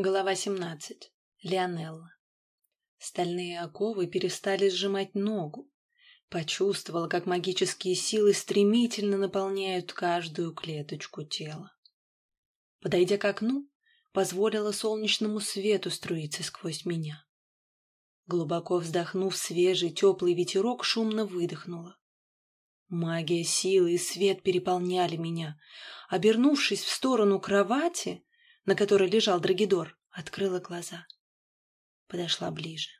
Глава 17. Леонелла. Стальные оковы перестали сжимать ногу. Почувствовала, как магические силы стремительно наполняют каждую клеточку тела. Подойдя к окну, позволила солнечному свету струиться сквозь меня. Глубоко вздохнув свежий теплый ветерок, шумно выдохнула. Магия, силы и свет переполняли меня. Обернувшись в сторону кровати, на которой лежал Драгидор, открыла глаза. Подошла ближе.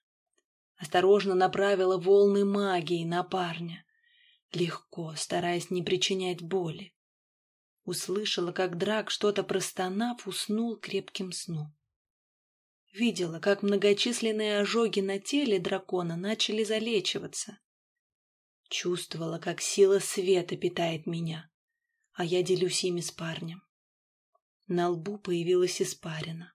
Осторожно направила волны магии на парня. Легко, стараясь не причинять боли. Услышала, как Драк, что-то простонав, уснул крепким сном. Видела, как многочисленные ожоги на теле дракона начали залечиваться. Чувствовала, как сила света питает меня, а я делюсь ими с парнем. На лбу появилась испарина.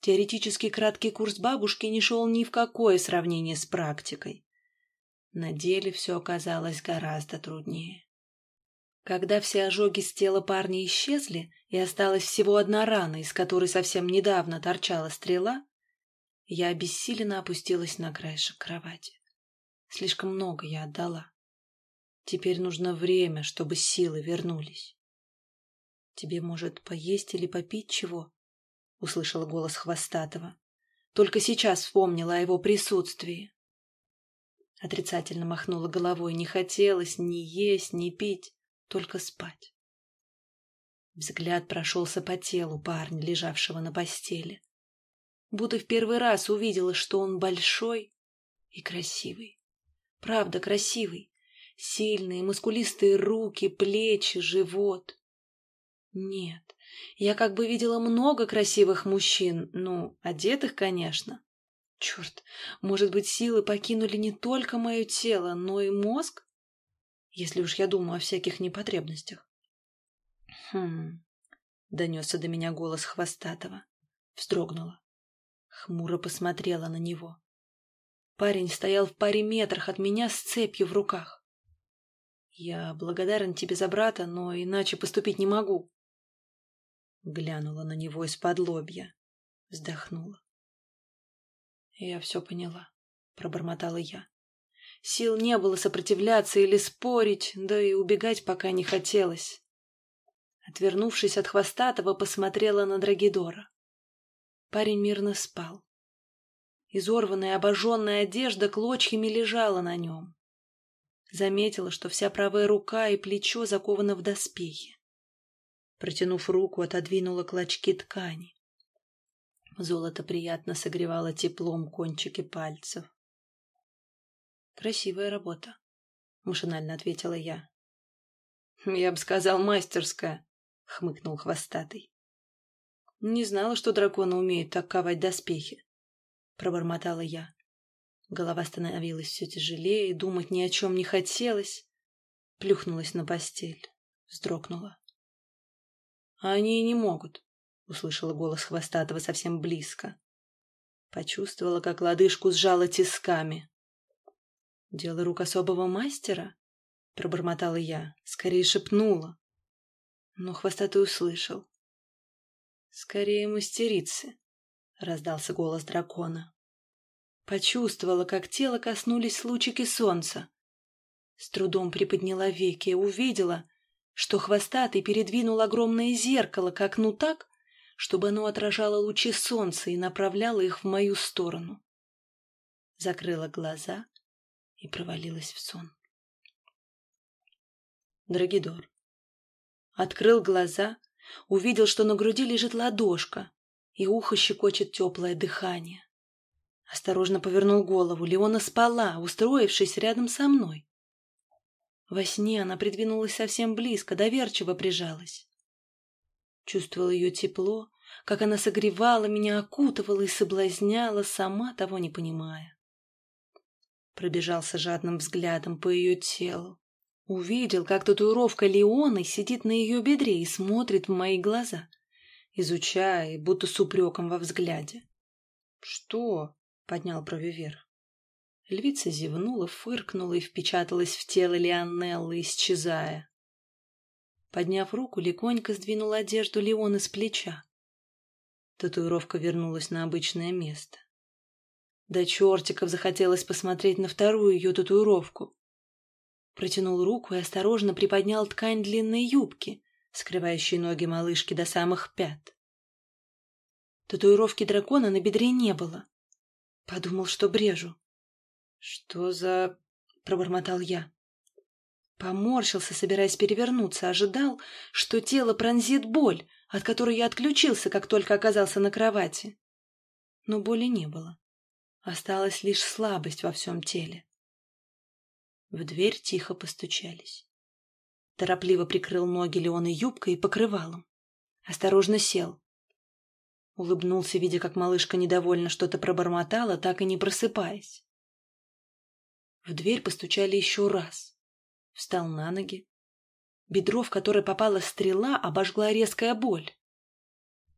Теоретически краткий курс бабушки не шел ни в какое сравнение с практикой. На деле все оказалось гораздо труднее. Когда все ожоги с тела парня исчезли, и осталась всего одна рана, из которой совсем недавно торчала стрела, я обессиленно опустилась на краешек кровати. Слишком много я отдала. Теперь нужно время, чтобы силы вернулись. «Тебе, может, поесть или попить чего?» — услышала голос Хвостатого. Только сейчас вспомнила о его присутствии. Отрицательно махнула головой. Не хотелось ни есть, ни пить, только спать. Взгляд прошелся по телу парня, лежавшего на постели. Будто в первый раз увидела, что он большой и красивый. Правда, красивый. Сильные, мускулистые руки, плечи, живот. Нет, я как бы видела много красивых мужчин, ну, одетых, конечно. Черт, может быть, силы покинули не только мое тело, но и мозг? Если уж я думаю о всяких непотребностях. Хм, донесся до меня голос Хвостатого. Вздрогнула. Хмуро посмотрела на него. Парень стоял в паре метрах от меня с цепью в руках. Я благодарен тебе за брата, но иначе поступить не могу. Глянула на него из-под лобья. Вздохнула. Я все поняла, пробормотала я. Сил не было сопротивляться или спорить, да и убегать пока не хотелось. Отвернувшись от хвостатого, посмотрела на Драгидора. Парень мирно спал. Изорванная обожженная одежда клочьями лежала на нем. Заметила, что вся правая рука и плечо закованы в доспехи. Протянув руку, отодвинула клочки ткани. Золото приятно согревало теплом кончики пальцев. «Красивая работа», — машинально ответила я. «Я бы сказал, мастерская», — хмыкнул хвостатый. «Не знала, что драконы умеют так ковать доспехи», — пробормотала я. Голова становилась все тяжелее, думать ни о чем не хотелось. Плюхнулась на постель, вздрогнула. Они и не могут, — услышала голос Хвостатого совсем близко. Почувствовала, как лодыжку сжала тисками. «Дело рук особого мастера?» — пробормотала я, скорее шепнула. Но Хвостатый услышал. «Скорее мастерицы», — раздался голос дракона. Почувствовала, как тело коснулись лучики солнца. С трудом приподняла веки и увидела, что хвостатый передвинул огромное зеркало к окну так, чтобы оно отражало лучи солнца и направляло их в мою сторону. Закрыла глаза и провалилась в сон. Драгидор. Открыл глаза, увидел, что на груди лежит ладошка, и ухо щекочет теплое дыхание. Осторожно повернул голову. Леона спала, устроившись рядом со мной. Во сне она придвинулась совсем близко, доверчиво прижалась. Чувствовала ее тепло, как она согревала меня, окутывала и соблазняла, сама того не понимая. Пробежался жадным взглядом по ее телу. Увидел, как татуировка Леоны сидит на ее бедре и смотрит в мои глаза, изучая, будто с упреком во взгляде. «Что?» — поднял брови вверх. Львица зевнула, фыркнула и впечаталась в тело Лионеллы, исчезая. Подняв руку, легонько сдвинула одежду Леона с плеча. Татуировка вернулась на обычное место. До чертиков захотелось посмотреть на вторую ее татуировку. Протянул руку и осторожно приподнял ткань длинной юбки, скрывающей ноги малышки до самых пят. Татуировки дракона на бедре не было. Подумал, что брежу. «Что за...» — пробормотал я. Поморщился, собираясь перевернуться, ожидал, что тело пронзит боль, от которой я отключился, как только оказался на кровати. Но боли не было. Осталась лишь слабость во всем теле. В дверь тихо постучались. Торопливо прикрыл ноги Леоной юбкой и покрывалом. Осторожно сел. Улыбнулся, видя, как малышка недовольно что-то пробормотала, так и не просыпаясь. В дверь постучали еще раз. Встал на ноги. Бедро, в которое попала стрела, обожгла резкая боль.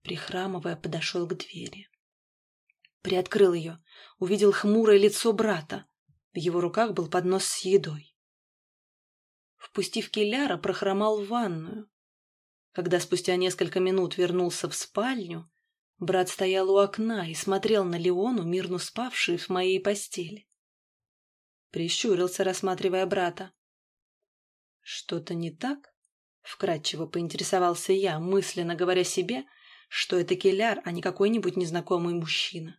Прихрамывая, подошел к двери. Приоткрыл ее, увидел хмурое лицо брата. В его руках был поднос с едой. Впустив Киляра, прохромал в ванную. Когда спустя несколько минут вернулся в спальню, брат стоял у окна и смотрел на Леону, мирно спавшую в моей постели. Прищурился, рассматривая брата. «Что-то не так?» — вкратчиво поинтересовался я, мысленно говоря себе, что это Келяр, а не какой-нибудь незнакомый мужчина.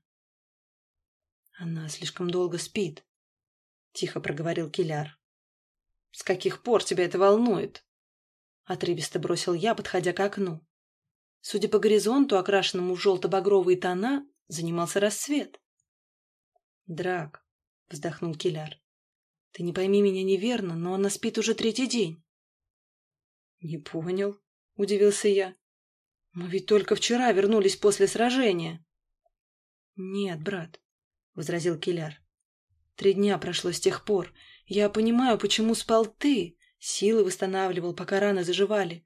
«Она слишком долго спит», — тихо проговорил Келяр. «С каких пор тебя это волнует?» — отрывисто бросил я, подходя к окну. Судя по горизонту, окрашенному в желто-багровые тона, занимался рассвет. «Драк», — вздохнул Келяр, — «ты не пойми меня неверно, но она спит уже третий день». «Не понял», — удивился я. «Мы ведь только вчера вернулись после сражения». «Нет, брат, — возразил Киляр. «Три дня прошло с тех пор. Я понимаю, почему спал ты. Силы восстанавливал, пока раны заживали.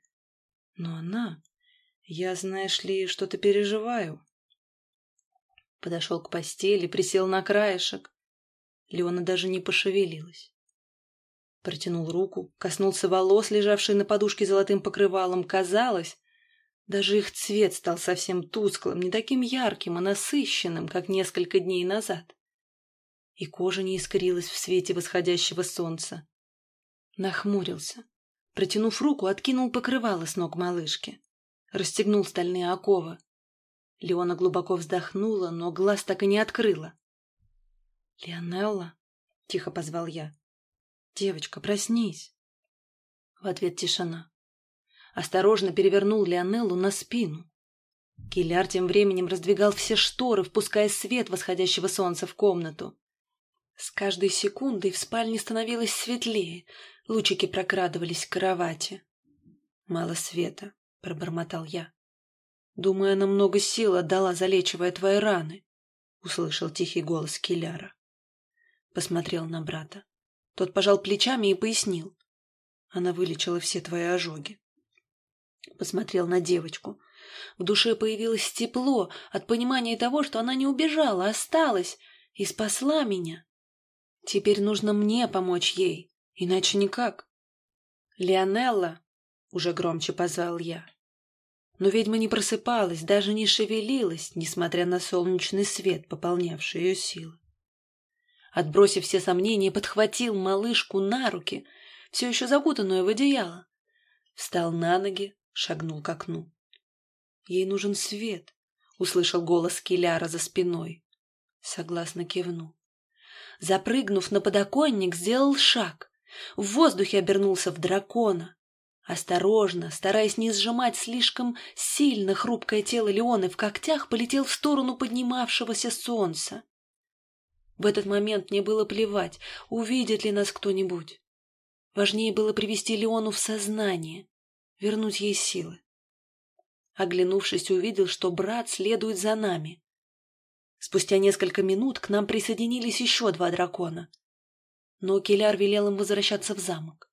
Но она... Я, знаешь ли, что-то переживаю». Подошел к постели, присел на краешек. Леона даже не пошевелилась. Протянул руку, коснулся волос, лежавшей на подушке золотым покрывалом. Казалось, даже их цвет стал совсем тусклым, не таким ярким, а насыщенным, как несколько дней назад. И кожа не искрилась в свете восходящего солнца. Нахмурился. Протянув руку, откинул покрывало с ног малышки. Расстегнул стальные оковы. Леона глубоко вздохнула, но глаз так и не открыла. «Леонелла?» — тихо позвал я. «Девочка, проснись!» В ответ тишина осторожно перевернул Леонеллу на спину. Киляр тем временем раздвигал все шторы, впуская свет восходящего солнца в комнату. С каждой секундой в спальне становилось светлее, лучики прокрадывались к кровати. «Мало света», — пробормотал я. «Думаю, она много сил отдала, залечивая твои раны», — услышал тихий голос Киляра. Посмотрел на брата. Тот пожал плечами и пояснил. Она вылечила все твои ожоги. Посмотрел на девочку. В душе появилось тепло от понимания того, что она не убежала, а осталась и спасла меня. Теперь нужно мне помочь ей, иначе никак. «Леонелла!» — уже громче позвал я. Но ведьма не просыпалась, даже не шевелилась, несмотря на солнечный свет, пополнявший ее силы. Отбросив все сомнения, подхватил малышку на руки, все еще закутанную в одеяло. Встал на ноги, шагнул к окну. «Ей нужен свет», — услышал голос Киляра за спиной. Согласно кивнул. Запрыгнув на подоконник, сделал шаг. В воздухе обернулся в дракона. Осторожно, стараясь не сжимать слишком сильно хрупкое тело Леоны в когтях, полетел в сторону поднимавшегося солнца. В этот момент мне было плевать, увидит ли нас кто-нибудь. Важнее было привести Леону в сознание вернуть ей силы. Оглянувшись, увидел, что брат следует за нами. Спустя несколько минут к нам присоединились еще два дракона. Но Келяр велел им возвращаться в замок.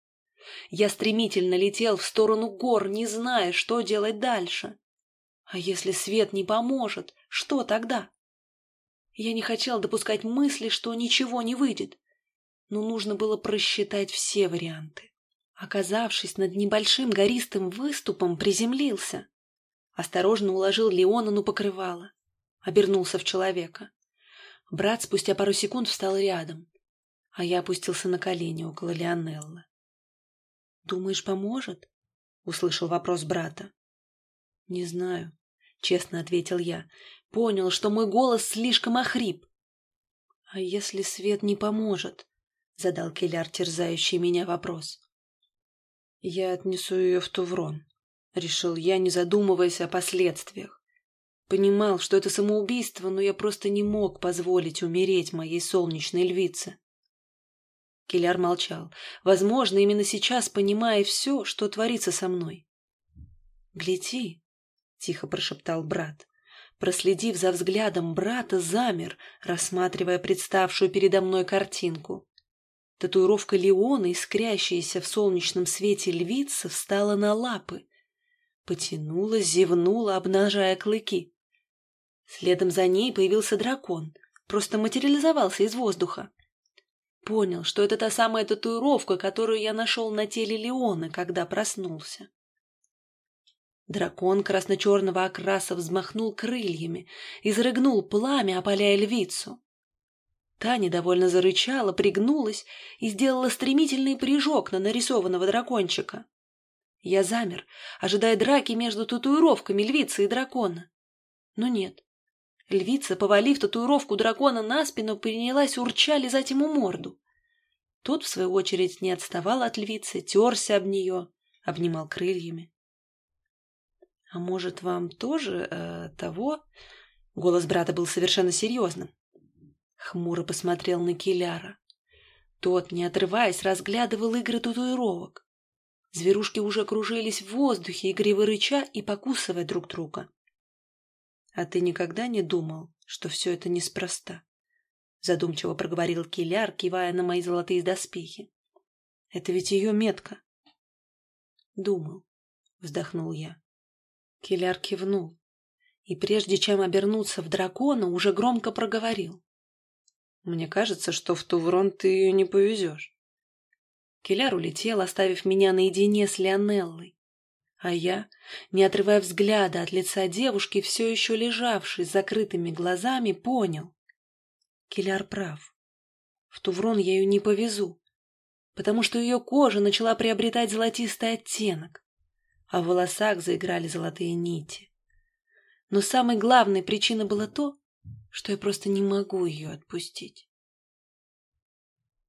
Я стремительно летел в сторону гор, не зная, что делать дальше. А если свет не поможет, что тогда? Я не хотел допускать мысли, что ничего не выйдет, но нужно было просчитать все варианты. Оказавшись над небольшим гористым выступом, приземлился. Осторожно уложил Леона на покрывало. Обернулся в человека. Брат спустя пару секунд встал рядом, а я опустился на колени около Лионеллы. «Думаешь, поможет?» — услышал вопрос брата. «Не знаю», — честно ответил я. Понял, что мой голос слишком охрип. «А если свет не поможет?» — задал Келляр терзающий меня вопрос. «Я отнесу ее в Туврон», — решил я, не задумываясь о последствиях. Понимал, что это самоубийство, но я просто не мог позволить умереть моей солнечной львице. Келяр молчал, возможно, именно сейчас понимая все, что творится со мной. «Гляди», — тихо прошептал брат. Проследив за взглядом брата, замер, рассматривая представшую передо мной картинку. Татуировка Леона, искрящаяся в солнечном свете львица, встала на лапы. Потянула, зевнула, обнажая клыки. Следом за ней появился дракон, просто материализовался из воздуха. Понял, что это та самая татуировка, которую я нашел на теле Леона, когда проснулся. Дракон красно-черного окраса взмахнул крыльями, изрыгнул пламя, опаляя львицу. Та недовольно зарычала, пригнулась и сделала стремительный прыжок на нарисованного дракончика. Я замер, ожидая драки между татуировками львицы и дракона. Но нет. Львица, повалив татуировку дракона на спину, принялась урча лизать ему морду. Тот, в свою очередь, не отставал от львицы, терся об нее, обнимал крыльями. «А может, вам тоже э, того?» Голос брата был совершенно серьезным. Хмуро посмотрел на Киляра. Тот, не отрываясь, разглядывал игры татуировок. Зверушки уже кружились в воздухе, игриво рыча и покусывая друг друга. «А ты никогда не думал, что все это неспроста?» Задумчиво проговорил Киляр, кивая на мои золотые доспехи. «Это ведь ее метка». «Думал», — вздохнул я. Киляр кивнул, и прежде чем обернуться в дракона, уже громко проговорил. «Мне кажется, что в Туврон ты ее не повезешь». Киляр улетел, оставив меня наедине с Леонеллой. А я, не отрывая взгляда от лица девушки, все еще лежавшей с закрытыми глазами, понял. Киляр прав. В Туврон я ее не повезу, потому что ее кожа начала приобретать золотистый оттенок, а в волосах заиграли золотые нити. Но самой главной причиной было то, что я просто не могу ее отпустить.